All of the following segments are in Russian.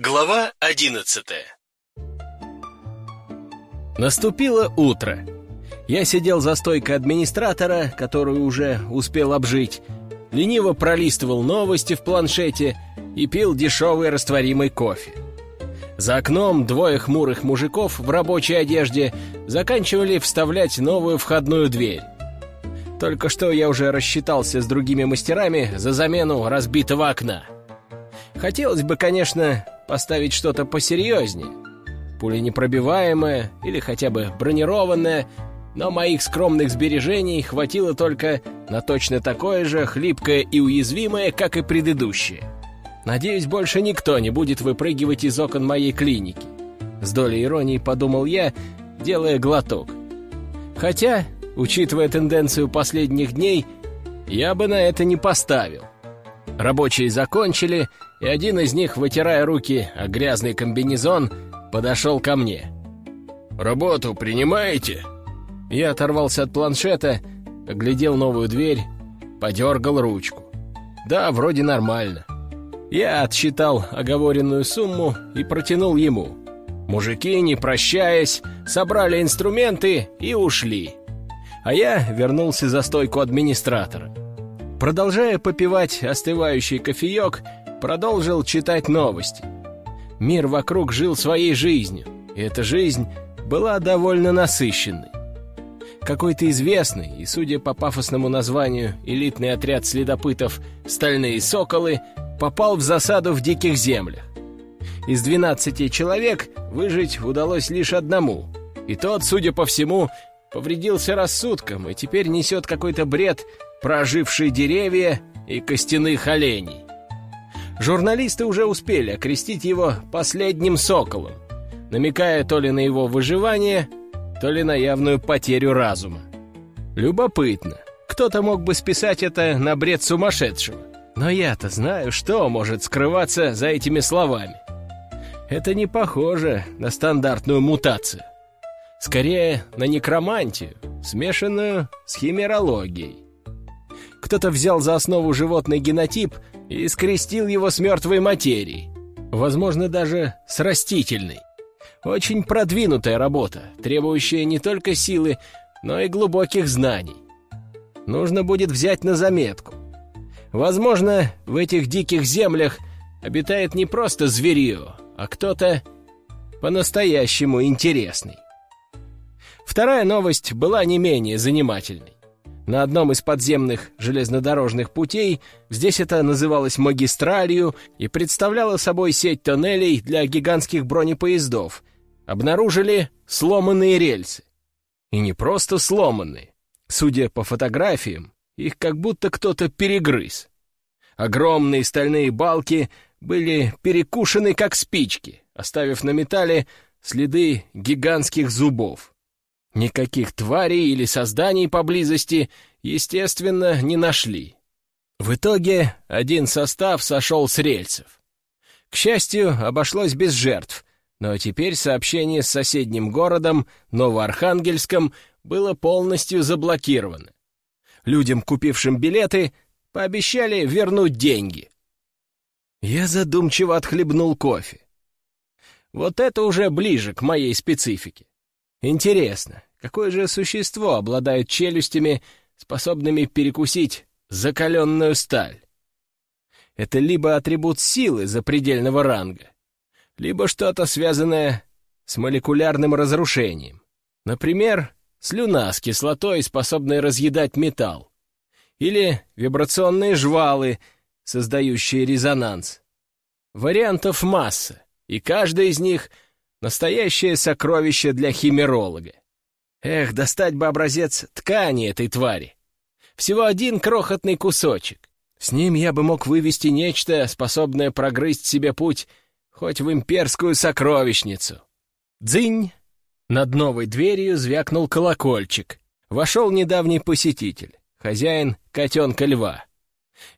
Глава одиннадцатая Наступило утро. Я сидел за стойкой администратора, которую уже успел обжить, лениво пролистывал новости в планшете и пил дешевый растворимый кофе. За окном двое хмурых мужиков в рабочей одежде заканчивали вставлять новую входную дверь. Только что я уже рассчитался с другими мастерами за замену разбитого окна. Хотелось бы, конечно, поставить что-то посерьезнее. Пуленепробиваемое или хотя бы бронированное, но моих скромных сбережений хватило только на точно такое же хлипкое и уязвимое, как и предыдущее. Надеюсь, больше никто не будет выпрыгивать из окон моей клиники. С долей иронии подумал я, делая глоток. Хотя, учитывая тенденцию последних дней, я бы на это не поставил. Рабочие закончили, и один из них, вытирая руки о грязный комбинезон, подошел ко мне. «Работу принимаете?» Я оторвался от планшета, оглядел новую дверь, подергал ручку. Да, вроде нормально. Я отсчитал оговоренную сумму и протянул ему. Мужики, не прощаясь, собрали инструменты и ушли. А я вернулся за стойку администратора. Продолжая попивать остывающий кофеек, продолжил читать новости. Мир вокруг жил своей жизнью, и эта жизнь была довольно насыщенной. Какой-то известный и, судя по пафосному названию, элитный отряд следопытов «Стальные соколы» попал в засаду в диких землях. Из 12 человек выжить удалось лишь одному, и тот, судя по всему, повредился рассудком и теперь несет какой-то бред про ожившие деревья и костяных оленей. Журналисты уже успели окрестить его последним соколом, намекая то ли на его выживание, то ли на явную потерю разума. Любопытно. Кто-то мог бы списать это на бред сумасшедшего. Но я-то знаю, что может скрываться за этими словами. Это не похоже на стандартную мутацию. Скорее, на некромантию, смешанную с химерологией. Кто-то взял за основу животный генотип и скрестил его с мертвой материей. Возможно, даже с растительной. Очень продвинутая работа, требующая не только силы, но и глубоких знаний. Нужно будет взять на заметку. Возможно, в этих диких землях обитает не просто зверье, а кто-то по-настоящему интересный. Вторая новость была не менее занимательной. На одном из подземных железнодорожных путей, здесь это называлось магистралью и представляло собой сеть тоннелей для гигантских бронепоездов, обнаружили сломанные рельсы. И не просто сломанные. Судя по фотографиям, их как будто кто-то перегрыз. Огромные стальные балки были перекушены как спички, оставив на металле следы гигантских зубов. Никаких тварей или созданий поблизости, естественно, не нашли. В итоге один состав сошел с рельсов. К счастью, обошлось без жертв, но теперь сообщение с соседним городом, Новоархангельском, было полностью заблокировано. Людям, купившим билеты, пообещали вернуть деньги. Я задумчиво отхлебнул кофе. Вот это уже ближе к моей специфике. Интересно, какое же существо обладает челюстями, способными перекусить закаленную сталь? Это либо атрибут силы запредельного ранга, либо что-то связанное с молекулярным разрушением. Например, слюна с кислотой, способная разъедать металл. Или вибрационные жвалы, создающие резонанс. Вариантов масса, и каждый из них — Настоящее сокровище для химеролога. Эх, достать бы образец ткани этой твари. Всего один крохотный кусочек. С ним я бы мог вывести нечто, способное прогрызть себе путь хоть в имперскую сокровищницу. Дзынь! Над новой дверью звякнул колокольчик. Вошел недавний посетитель, хозяин котенка-льва.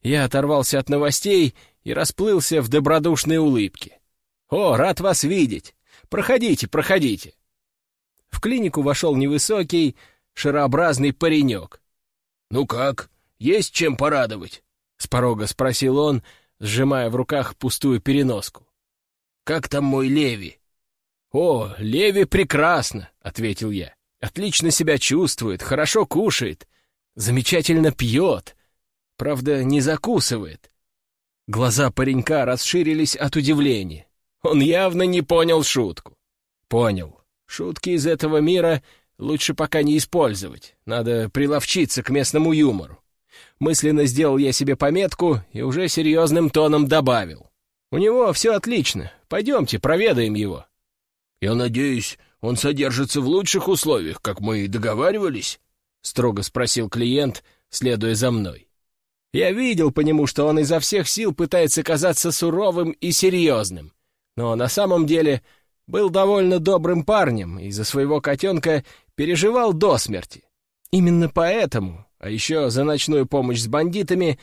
Я оторвался от новостей и расплылся в добродушной улыбке. «О, рад вас видеть! Проходите, проходите!» В клинику вошел невысокий, шарообразный паренек. «Ну как, есть чем порадовать?» — с порога спросил он, сжимая в руках пустую переноску. Как там мой Леви?» «О, Леви прекрасно», — ответил я. «Отлично себя чувствует, хорошо кушает, замечательно пьет. Правда, не закусывает». Глаза паренька расширились от удивления. Он явно не понял шутку. Понял. Шутки из этого мира лучше пока не использовать. Надо приловчиться к местному юмору. Мысленно сделал я себе пометку и уже серьезным тоном добавил. У него все отлично. Пойдемте, проведаем его. «Я надеюсь, он содержится в лучших условиях, как мы и договаривались?» — строго спросил клиент, следуя за мной. Я видел по нему, что он изо всех сил пытается казаться суровым и серьезным, но на самом деле был довольно добрым парнем и за своего котенка переживал до смерти. Именно поэтому, а еще за ночную помощь с бандитами,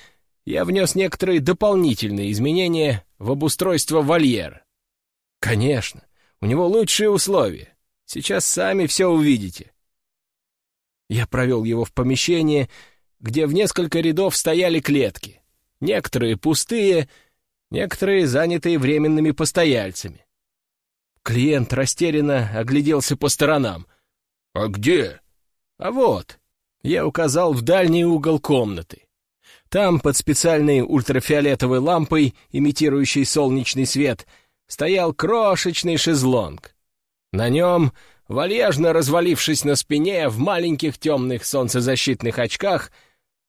я внес некоторые дополнительные изменения в обустройство вольера. Конечно, у него лучшие условия. Сейчас сами все увидите. Я провел его в помещение, где в несколько рядов стояли клетки. Некоторые пустые, некоторые занятые временными постояльцами. Клиент растерянно огляделся по сторонам. «А где?» «А вот». Я указал в дальний угол комнаты. Там, под специальной ультрафиолетовой лампой, имитирующей солнечный свет, стоял крошечный шезлонг. На нем, вальяжно развалившись на спине в маленьких темных солнцезащитных очках,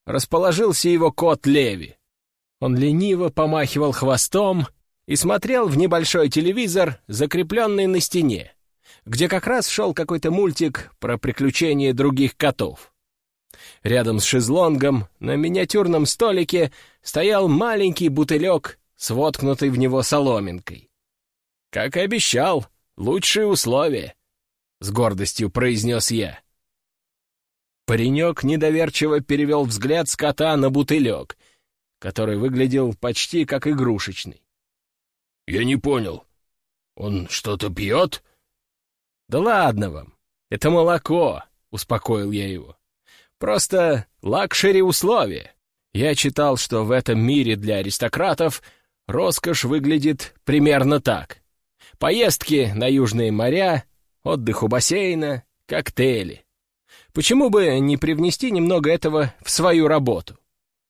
расположился его кот Леви. Он лениво помахивал хвостом и смотрел в небольшой телевизор, закрепленный на стене, где как раз шел какой-то мультик про приключения других котов. Рядом с шезлонгом на миниатюрном столике стоял маленький бутылек с воткнутой в него соломинкой. Как и обещал, лучшие условия, — с гордостью произнес я. Паренек недоверчиво перевел взгляд с кота на бутылек, который выглядел почти как игрушечный. «Я не понял. Он что-то пьет?» «Да ладно вам, это молоко», — успокоил я его. «Просто лакшери условия. Я читал, что в этом мире для аристократов роскошь выглядит примерно так. Поездки на южные моря, отдых у бассейна, коктейли. Почему бы не привнести немного этого в свою работу?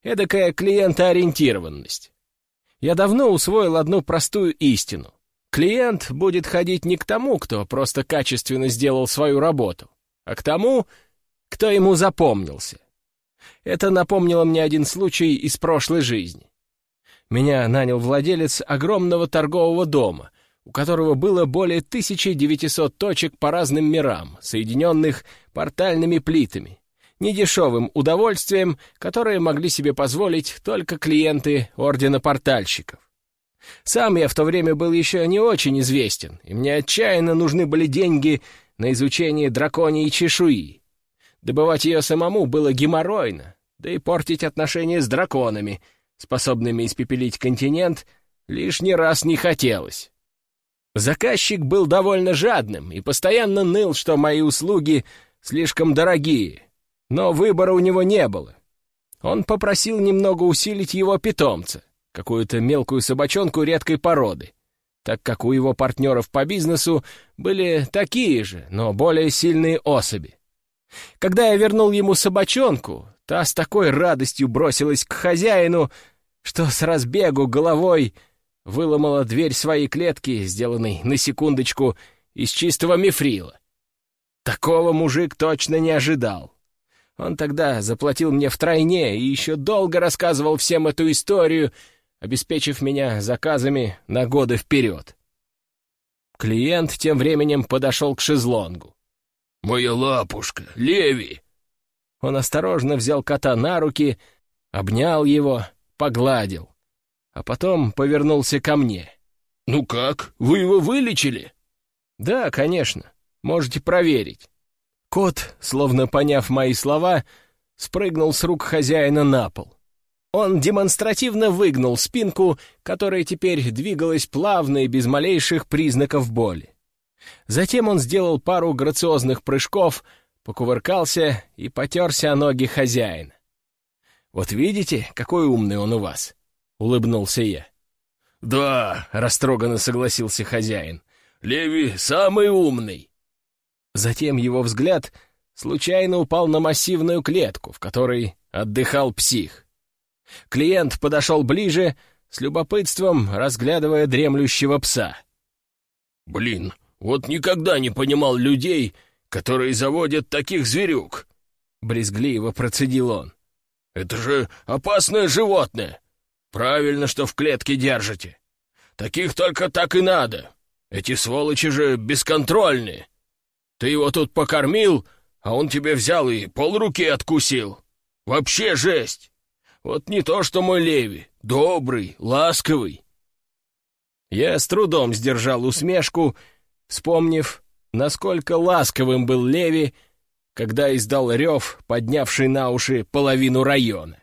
Эдакая клиентоориентированность. Я давно усвоил одну простую истину. Клиент будет ходить не к тому, кто просто качественно сделал свою работу, а к тому, кто ему запомнился. Это напомнило мне один случай из прошлой жизни. Меня нанял владелец огромного торгового дома, у которого было более 1900 точек по разным мирам, соединенных портальными плитами, недешевым удовольствием, которое могли себе позволить только клиенты Ордена Портальщиков. Сам я в то время был еще не очень известен, и мне отчаянно нужны были деньги на изучение драконьей чешуи. Добывать ее самому было геморройно, да и портить отношения с драконами, способными испепелить континент, лишний раз не хотелось. Заказчик был довольно жадным и постоянно ныл, что мои услуги слишком дорогие, но выбора у него не было. Он попросил немного усилить его питомца, какую-то мелкую собачонку редкой породы, так как у его партнеров по бизнесу были такие же, но более сильные особи. Когда я вернул ему собачонку, та с такой радостью бросилась к хозяину, что с разбегу головой выломала дверь своей клетки, сделанной, на секундочку, из чистого мифрила. Такого мужик точно не ожидал. Он тогда заплатил мне втройне и еще долго рассказывал всем эту историю, обеспечив меня заказами на годы вперед. Клиент тем временем подошел к шезлонгу. «Моя лапушка, Леви!» Он осторожно взял кота на руки, обнял его, погладил, а потом повернулся ко мне. «Ну как, вы его вылечили?» «Да, конечно, можете проверить». Кот, словно поняв мои слова, спрыгнул с рук хозяина на пол. Он демонстративно выгнул спинку, которая теперь двигалась плавно и без малейших признаков боли. Затем он сделал пару грациозных прыжков, покувыркался и потерся о ноги хозяина. «Вот видите, какой умный он у вас!» — улыбнулся я. «Да», — растроганно согласился хозяин. «Леви самый умный». Затем его взгляд случайно упал на массивную клетку, в которой отдыхал псих. Клиент подошел ближе, с любопытством разглядывая дремлющего пса. «Блин, вот никогда не понимал людей, которые заводят таких зверюк!» — брезгливо процедил он. «Это же опасное животное! Правильно, что в клетке держите. Таких только так и надо. Эти сволочи же бесконтрольные. Ты его тут покормил, а он тебе взял и полруки откусил. Вообще жесть! Вот не то, что мой Леви, добрый, ласковый». Я с трудом сдержал усмешку, вспомнив, насколько ласковым был Леви, когда издал рев, поднявший на уши половину района.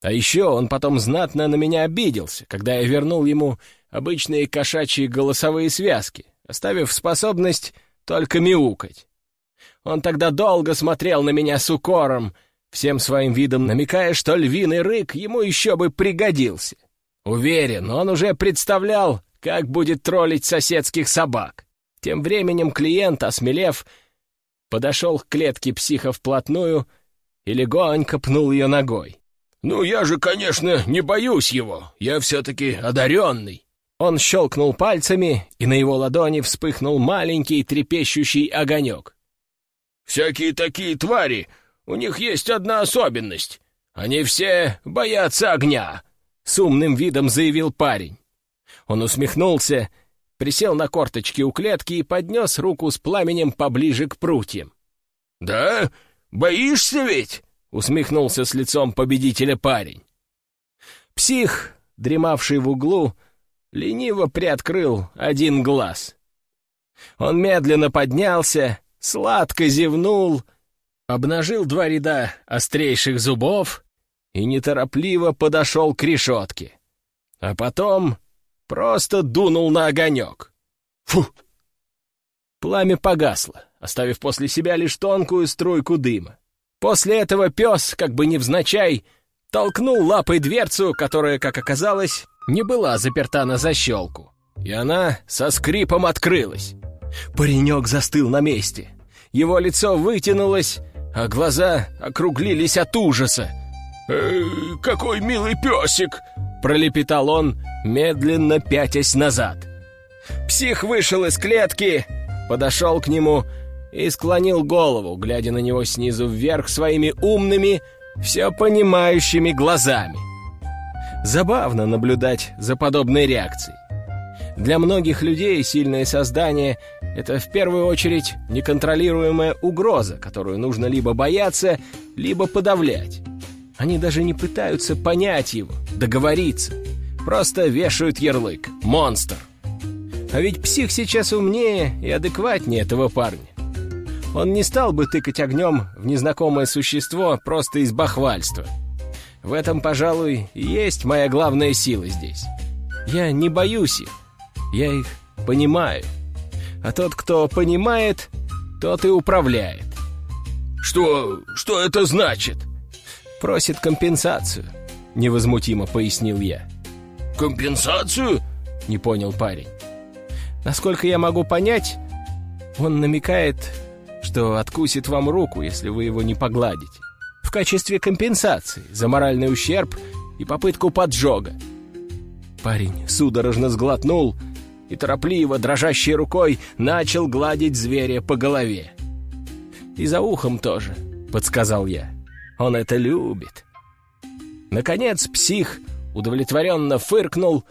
А еще он потом знатно на меня обиделся, когда я вернул ему обычные кошачьи голосовые связки, оставив способность только мяукать. Он тогда долго смотрел на меня с укором, всем своим видом намекая, что львиный рык ему еще бы пригодился. Уверен, он уже представлял, как будет троллить соседских собак. Тем временем клиент, осмелев, подошел к клетке психа вплотную и легонько пнул ее ногой. «Ну, я же, конечно, не боюсь его. Я все-таки одаренный». Он щелкнул пальцами, и на его ладони вспыхнул маленький трепещущий огонек. «Всякие такие твари, у них есть одна особенность. Они все боятся огня», — с умным видом заявил парень. Он усмехнулся присел на корточки у клетки и поднес руку с пламенем поближе к прутьям. «Да? Боишься ведь?» — усмехнулся с лицом победителя парень. Псих, дремавший в углу, лениво приоткрыл один глаз. Он медленно поднялся, сладко зевнул, обнажил два ряда острейших зубов и неторопливо подошел к решетке. А потом Просто дунул на огонек. Фу! Пламя погасло, оставив после себя лишь тонкую струйку дыма. После этого пес, как бы невзначай, толкнул лапой дверцу, которая, как оказалось, не была заперта на защелку. И она со скрипом открылась. Паренек застыл на месте. Его лицо вытянулось, а глаза округлились от ужаса. «Э, «Какой милый песик!» — пролепетал он, медленно пятясь назад. Псих вышел из клетки, подошел к нему и склонил голову, глядя на него снизу вверх своими умными, все понимающими глазами. Забавно наблюдать за подобной реакцией. Для многих людей сильное создание — это в первую очередь неконтролируемая угроза, которую нужно либо бояться, либо подавлять. Они даже не пытаются понять его, договориться — Просто вешают ярлык «Монстр». А ведь псих сейчас умнее и адекватнее этого парня. Он не стал бы тыкать огнем в незнакомое существо просто из бахвальства. В этом, пожалуй, есть моя главная сила здесь. Я не боюсь их, я их понимаю. А тот, кто понимает, тот и управляет. «Что... что это значит?» «Просит компенсацию», — невозмутимо пояснил я. «Компенсацию?» — не понял парень. «Насколько я могу понять, он намекает, что откусит вам руку, если вы его не погладите, в качестве компенсации за моральный ущерб и попытку поджога». Парень судорожно сглотнул и торопливо, дрожащей рукой, начал гладить зверя по голове. «И за ухом тоже», — подсказал я. «Он это любит». Наконец псих удовлетворенно фыркнул,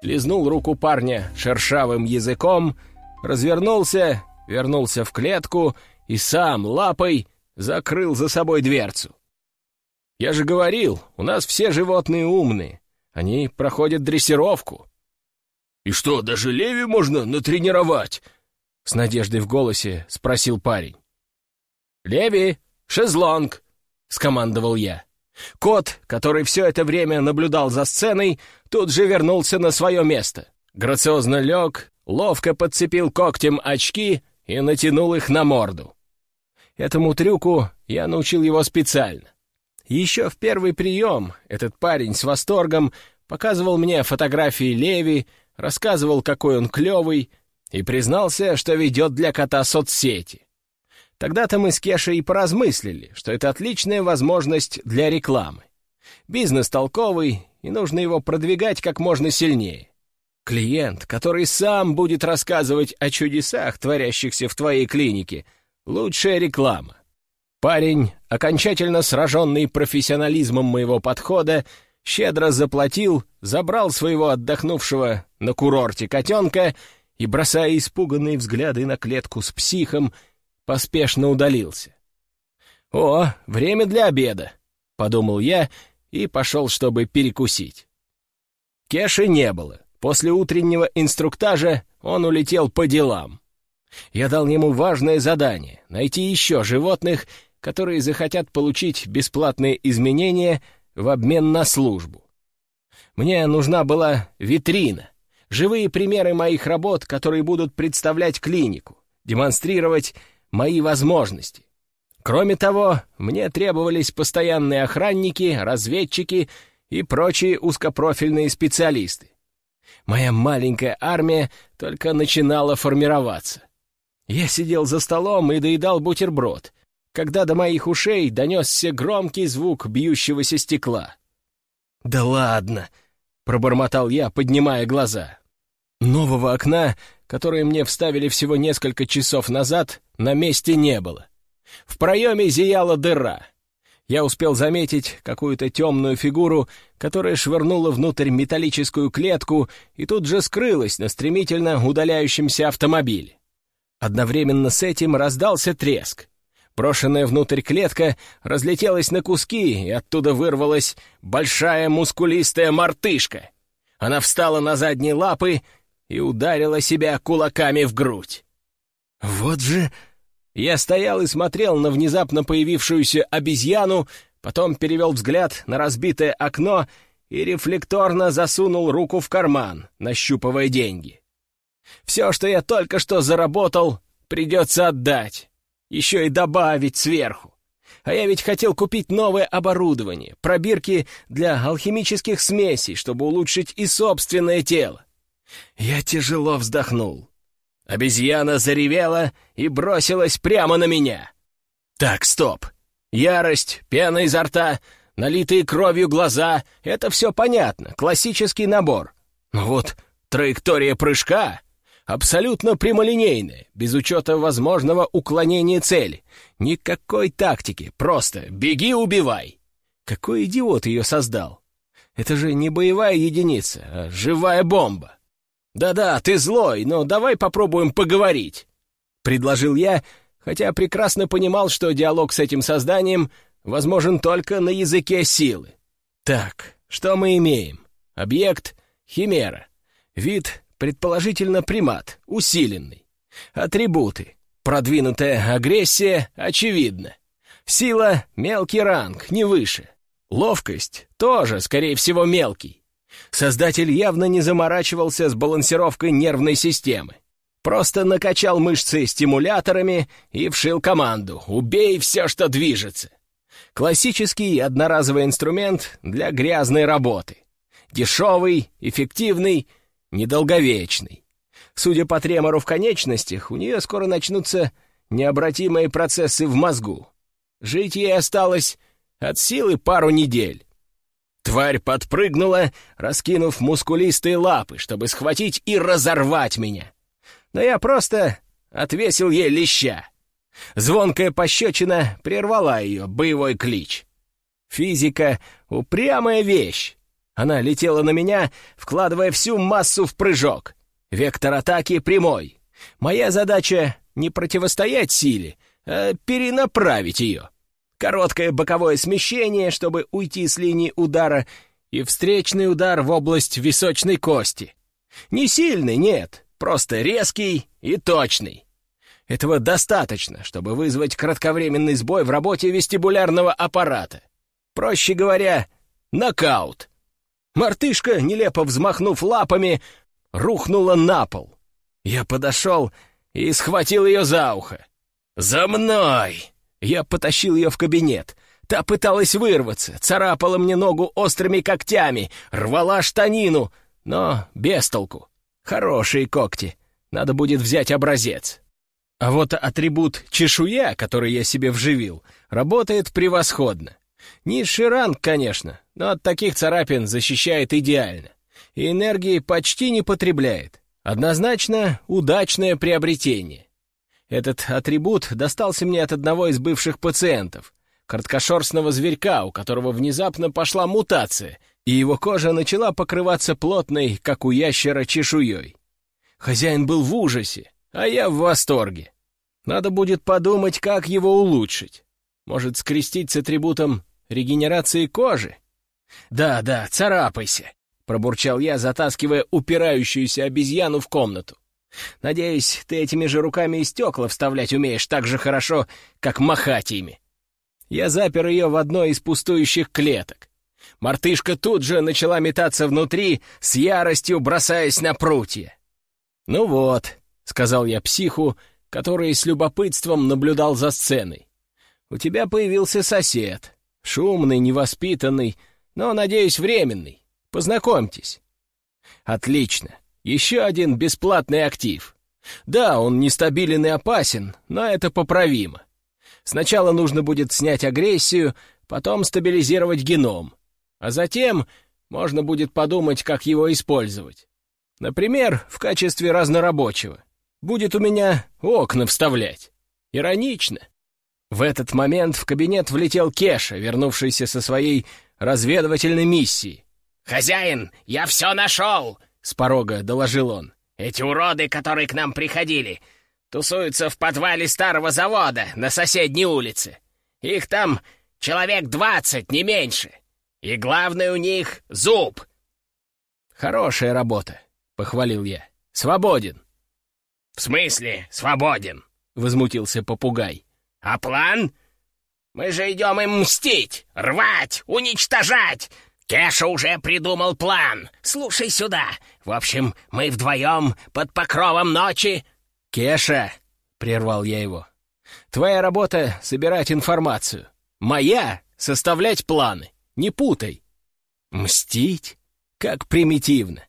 лизнул руку парня шершавым языком, развернулся, вернулся в клетку и сам лапой закрыл за собой дверцу. «Я же говорил, у нас все животные умные. Они проходят дрессировку». «И что, даже Леви можно натренировать?» С надеждой в голосе спросил парень. «Леви, шезлонг!» — скомандовал я. Кот, который все это время наблюдал за сценой, тут же вернулся на свое место. Грациозно лег, ловко подцепил когтем очки и натянул их на морду. Этому трюку я научил его специально. Еще в первый прием этот парень с восторгом показывал мне фотографии Леви, рассказывал, какой он клевый, и признался, что ведет для кота соцсети. Тогда-то мы с Кешей поразмыслили, что это отличная возможность для рекламы. Бизнес толковый, и нужно его продвигать как можно сильнее. Клиент, который сам будет рассказывать о чудесах, творящихся в твоей клинике, лучшая реклама. Парень, окончательно сраженный профессионализмом моего подхода, щедро заплатил, забрал своего отдохнувшего на курорте котенка и, бросая испуганные взгляды на клетку с психом, поспешно удалился. «О, время для обеда», — подумал я и пошел, чтобы перекусить. Кеши не было. После утреннего инструктажа он улетел по делам. Я дал ему важное задание — найти еще животных, которые захотят получить бесплатные изменения в обмен на службу. Мне нужна была витрина, живые примеры моих работ, которые будут представлять клинику, демонстрировать мои возможности. Кроме того, мне требовались постоянные охранники, разведчики и прочие узкопрофильные специалисты. Моя маленькая армия только начинала формироваться. Я сидел за столом и доедал бутерброд, когда до моих ушей донесся громкий звук бьющегося стекла. «Да ладно!» — пробормотал я, поднимая глаза. Нового окна, которое мне вставили всего несколько часов назад, на месте не было. В проеме зияла дыра. Я успел заметить какую-то темную фигуру, которая швырнула внутрь металлическую клетку и тут же скрылась на стремительно удаляющемся автомобиле. Одновременно с этим раздался треск. Брошенная внутрь клетка разлетелась на куски, и оттуда вырвалась большая мускулистая мартышка. Она встала на задние лапы и ударила себя кулаками в грудь. «Вот же...» Я стоял и смотрел на внезапно появившуюся обезьяну, потом перевел взгляд на разбитое окно и рефлекторно засунул руку в карман, нащупывая деньги. Все, что я только что заработал, придется отдать. Еще и добавить сверху. А я ведь хотел купить новое оборудование, пробирки для алхимических смесей, чтобы улучшить и собственное тело. Я тяжело вздохнул. Обезьяна заревела и бросилась прямо на меня. Так, стоп. Ярость, пена изо рта, налитые кровью глаза — это все понятно, классический набор. Но вот траектория прыжка абсолютно прямолинейная, без учета возможного уклонения цели. Никакой тактики, просто беги, убивай. Какой идиот ее создал? Это же не боевая единица, а живая бомба. «Да-да, ты злой, но давай попробуем поговорить», — предложил я, хотя прекрасно понимал, что диалог с этим созданием возможен только на языке силы. Так, что мы имеем? Объект — химера. Вид, предположительно, примат, усиленный. Атрибуты. Продвинутая агрессия, очевидно. Сила — мелкий ранг, не выше. Ловкость — тоже, скорее всего, мелкий. Создатель явно не заморачивался с балансировкой нервной системы. Просто накачал мышцы стимуляторами и вшил команду «Убей все, что движется». Классический одноразовый инструмент для грязной работы. Дешевый, эффективный, недолговечный. Судя по тремору в конечностях, у нее скоро начнутся необратимые процессы в мозгу. Жить ей осталось от силы пару недель. Тварь подпрыгнула, раскинув мускулистые лапы, чтобы схватить и разорвать меня. Но я просто отвесил ей леща. Звонкая пощечина прервала ее боевой клич. Физика — упрямая вещь. Она летела на меня, вкладывая всю массу в прыжок. Вектор атаки прямой. Моя задача — не противостоять силе, а перенаправить ее короткое боковое смещение, чтобы уйти с линии удара, и встречный удар в область височной кости. Не сильный, нет, просто резкий и точный. Этого достаточно, чтобы вызвать кратковременный сбой в работе вестибулярного аппарата. Проще говоря, нокаут. Мартышка, нелепо взмахнув лапами, рухнула на пол. Я подошел и схватил ее за ухо. «За мной!» Я потащил ее в кабинет. Та пыталась вырваться, царапала мне ногу острыми когтями, рвала штанину, но без толку. Хорошие когти. Надо будет взять образец. А вот атрибут чешуя, который я себе вживил, работает превосходно. Низший ранг, конечно, но от таких царапин защищает идеально. И энергии почти не потребляет. Однозначно удачное приобретение. Этот атрибут достался мне от одного из бывших пациентов, короткошерстного зверька, у которого внезапно пошла мутация, и его кожа начала покрываться плотной, как у ящера, чешуей. Хозяин был в ужасе, а я в восторге. Надо будет подумать, как его улучшить. Может, скрестить с атрибутом регенерации кожи? Да, да, царапайся, пробурчал я, затаскивая упирающуюся обезьяну в комнату. Надеюсь, ты этими же руками и стекла вставлять умеешь так же хорошо, как махать ими. Я запер ее в одной из пустующих клеток. Мартышка тут же начала метаться внутри, с яростью бросаясь на прутья. «Ну вот», — сказал я психу, который с любопытством наблюдал за сценой. «У тебя появился сосед. Шумный, невоспитанный, но, надеюсь, временный. Познакомьтесь». «Отлично. Еще один бесплатный актив. Да, он нестабилен и опасен, но это поправимо. Сначала нужно будет снять агрессию, потом стабилизировать геном. А затем можно будет подумать, как его использовать. Например, в качестве разнорабочего. Будет у меня окна вставлять. Иронично. В этот момент в кабинет влетел Кеша, вернувшийся со своей разведывательной миссии. «Хозяин, я все нашел!» — с порога доложил он. «Эти уроды, которые к нам приходили, тусуются в подвале старого завода на соседней улице. Их там человек двадцать, не меньше. И главное у них — зуб». «Хорошая работа», — похвалил я. «Свободен». «В смысле свободен?» — возмутился попугай. «А план? Мы же идем им мстить, рвать, уничтожать. Кеша уже придумал план. Слушай сюда. В общем, мы вдвоем под покровом ночи...» «Кеша!» — прервал я его. «Твоя работа — собирать информацию. Моя — составлять планы. Не путай». «Мстить? Как примитивно.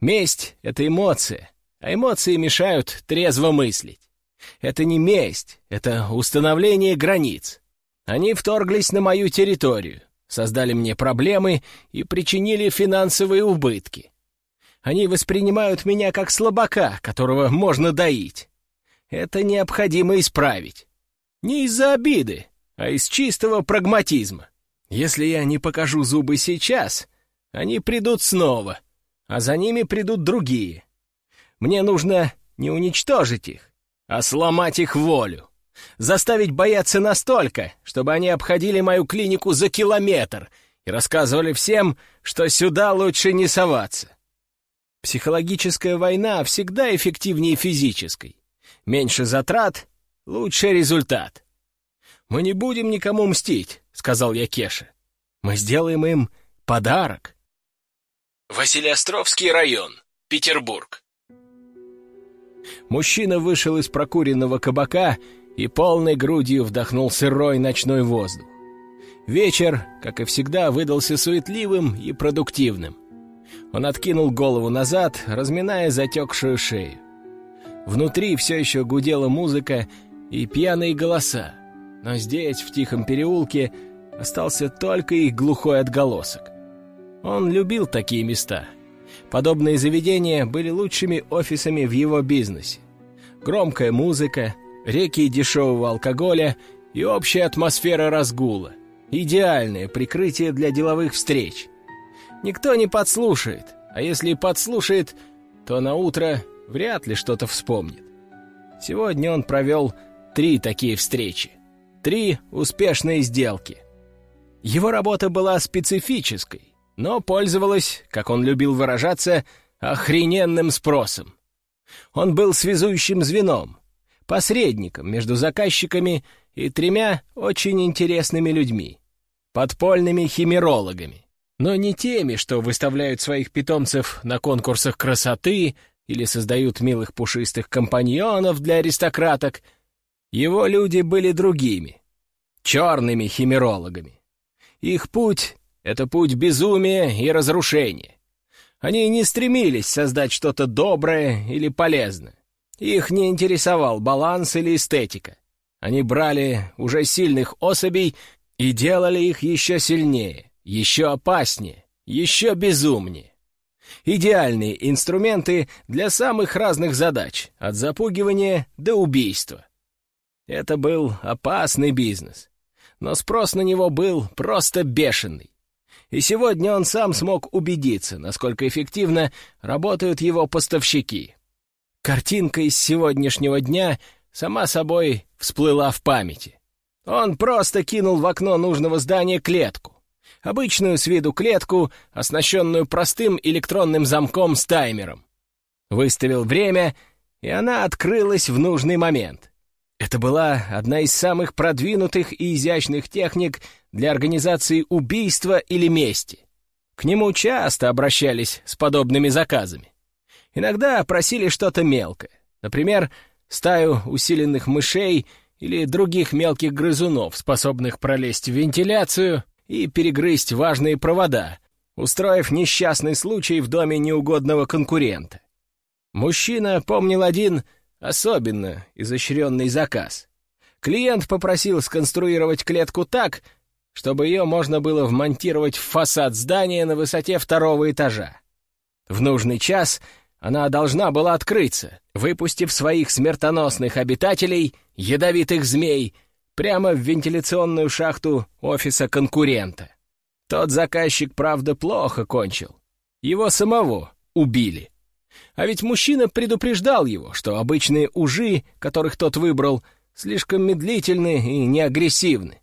Месть — это эмоция а эмоции мешают трезво мыслить. Это не месть, это установление границ. Они вторглись на мою территорию, создали мне проблемы и причинили финансовые убытки. Они воспринимают меня как слабака, которого можно доить. Это необходимо исправить. Не из-за обиды, а из чистого прагматизма. Если я не покажу зубы сейчас, они придут снова, а за ними придут другие — мне нужно не уничтожить их, а сломать их волю. Заставить бояться настолько, чтобы они обходили мою клинику за километр и рассказывали всем, что сюда лучше не соваться. Психологическая война всегда эффективнее физической. Меньше затрат — лучший результат. «Мы не будем никому мстить», — сказал я Кеше. «Мы сделаем им подарок». Василиостровский район, Петербург. Мужчина вышел из прокуренного кабака и полной грудью вдохнул сырой ночной воздух. Вечер, как и всегда, выдался суетливым и продуктивным. Он откинул голову назад, разминая затекшую шею. Внутри все еще гудела музыка и пьяные голоса, но здесь, в тихом переулке, остался только их глухой отголосок. Он любил такие места — Подобные заведения были лучшими офисами в его бизнесе. Громкая музыка, реки дешевого алкоголя и общая атмосфера разгула. Идеальное прикрытие для деловых встреч. Никто не подслушает, а если и подслушает, то на утро вряд ли что-то вспомнит. Сегодня он провел три такие встречи. Три успешные сделки. Его работа была специфической но пользовалась, как он любил выражаться, охрененным спросом. Он был связующим звеном, посредником между заказчиками и тремя очень интересными людьми, подпольными химерологами, но не теми, что выставляют своих питомцев на конкурсах красоты или создают милых пушистых компаньонов для аристократок. Его люди были другими. черными химерологами. Их путь — это путь безумия и разрушения. Они не стремились создать что-то доброе или полезное. Их не интересовал баланс или эстетика. Они брали уже сильных особей и делали их еще сильнее, еще опаснее, еще безумнее. Идеальные инструменты для самых разных задач, от запугивания до убийства. Это был опасный бизнес, но спрос на него был просто бешеный. И сегодня он сам смог убедиться, насколько эффективно работают его поставщики. Картинка из сегодняшнего дня сама собой всплыла в памяти. Он просто кинул в окно нужного здания клетку. Обычную с виду клетку, оснащенную простым электронным замком с таймером. Выставил время, и она открылась в нужный момент. Это была одна из самых продвинутых и изящных техник для организации убийства или мести. К нему часто обращались с подобными заказами. Иногда просили что-то мелкое, например, стаю усиленных мышей или других мелких грызунов, способных пролезть в вентиляцию и перегрызть важные провода, устроив несчастный случай в доме неугодного конкурента. Мужчина помнил один особенно изощренный заказ. Клиент попросил сконструировать клетку так, чтобы ее можно было вмонтировать в фасад здания на высоте второго этажа. В нужный час она должна была открыться, выпустив своих смертоносных обитателей, ядовитых змей, прямо в вентиляционную шахту офиса конкурента. Тот заказчик, правда, плохо кончил. Его самого убили. А ведь мужчина предупреждал его, что обычные ужи, которых тот выбрал, слишком медлительны и неагрессивны.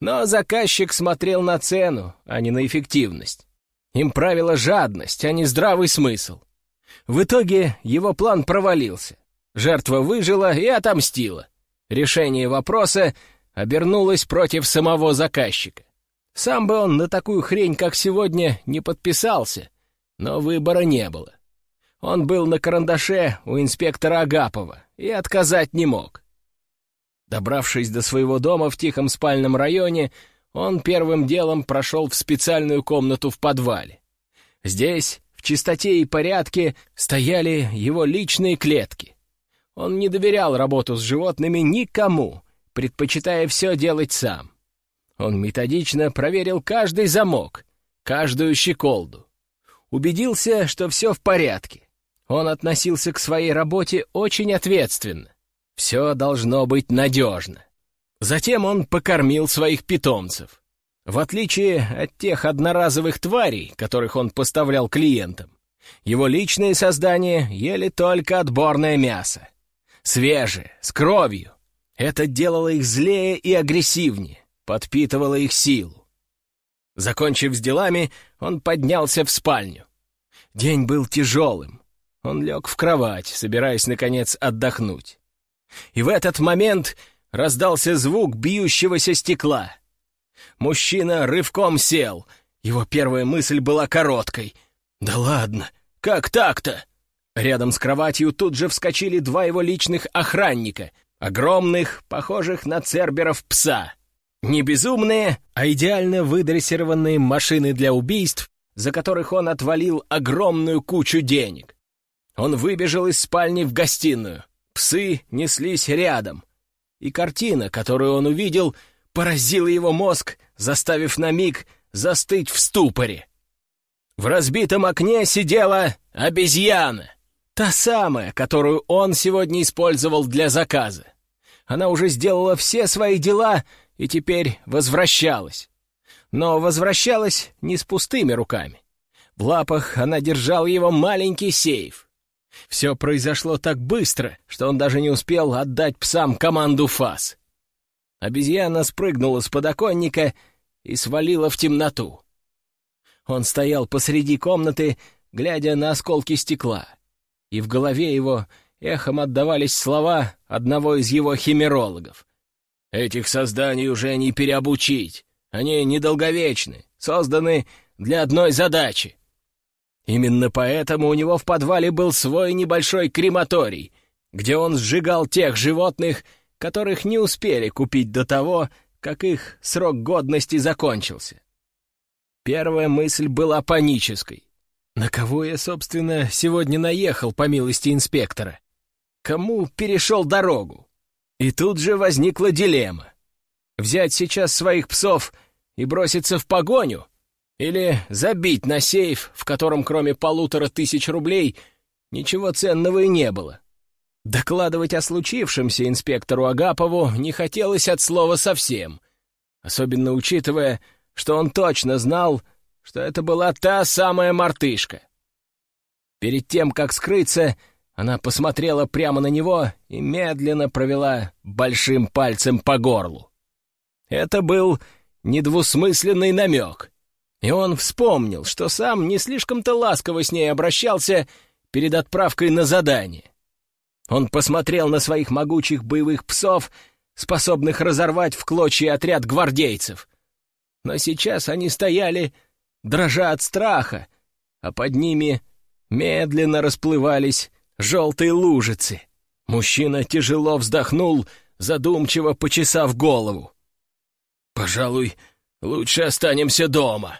Но заказчик смотрел на цену, а не на эффективность. Им правила жадность, а не здравый смысл. В итоге его план провалился. Жертва выжила и отомстила. Решение вопроса обернулось против самого заказчика. Сам бы он на такую хрень, как сегодня, не подписался, но выбора не было. Он был на карандаше у инспектора Агапова и отказать не мог. Добравшись до своего дома в тихом спальном районе, он первым делом прошел в специальную комнату в подвале. Здесь, чистоте и порядке, стояли его личные клетки. Он не доверял работу с животными никому, предпочитая все делать сам. Он методично проверил каждый замок, каждую щеколду. Убедился, что все в порядке. Он относился к своей работе очень ответственно. Все должно быть надежно. Затем он покормил своих питомцев. В отличие от тех одноразовых тварей, которых он поставлял клиентам, его личные создания ели только отборное мясо. Свежее, с кровью. Это делало их злее и агрессивнее, подпитывало их силу. Закончив с делами, он поднялся в спальню. День был тяжелым. Он лег в кровать, собираясь, наконец, отдохнуть. И в этот момент раздался звук бьющегося стекла. Мужчина рывком сел. Его первая мысль была короткой. «Да ладно, как так-то?» Рядом с кроватью тут же вскочили два его личных охранника, огромных, похожих на церберов пса. Не безумные, а идеально выдрессированные машины для убийств, за которых он отвалил огромную кучу денег. Он выбежал из спальни в гостиную. Псы неслись рядом. И картина, которую он увидел, поразила его мозг, заставив на миг застыть в ступоре. В разбитом окне сидела обезьяна. Та самая, которую он сегодня использовал для заказа. Она уже сделала все свои дела и теперь возвращалась. Но возвращалась не с пустыми руками. В лапах она держала его маленький сейф. Все произошло так быстро, что он даже не успел отдать псам команду фас. Обезьяна спрыгнула с подоконника и свалила в темноту. Он стоял посреди комнаты, глядя на осколки стекла, и в голове его эхом отдавались слова одного из его химерологов. «Этих созданий уже не переобучить, они недолговечны, созданы для одной задачи Именно поэтому у него в подвале был свой небольшой крематорий, где он сжигал тех животных, которых не успели купить до того, как их срок годности закончился. Первая мысль была панической. На кого я, собственно, сегодня наехал, по милости инспектора? Кому перешел дорогу? И тут же возникла дилемма. Взять сейчас своих псов и броситься в погоню? Или забить на сейф, в котором кроме полутора тысяч рублей ничего ценного и не было? Докладывать о случившемся инспектору Агапову не хотелось от слова совсем, особенно учитывая, что он точно знал, что это была та самая мартышка. Перед тем, как скрыться, она посмотрела прямо на него и медленно провела большим пальцем по горлу. Это был недвусмысленный намек, и он вспомнил, что сам не слишком-то ласково с ней обращался перед отправкой на задание. Он посмотрел на своих могучих боевых псов, способных разорвать в клочья отряд гвардейцев. Но сейчас они стояли дрожа от страха, а под ними медленно расплывались желтые лужицы. Мужчина тяжело вздохнул, задумчиво почесав голову. «Пожалуй, лучше останемся дома»,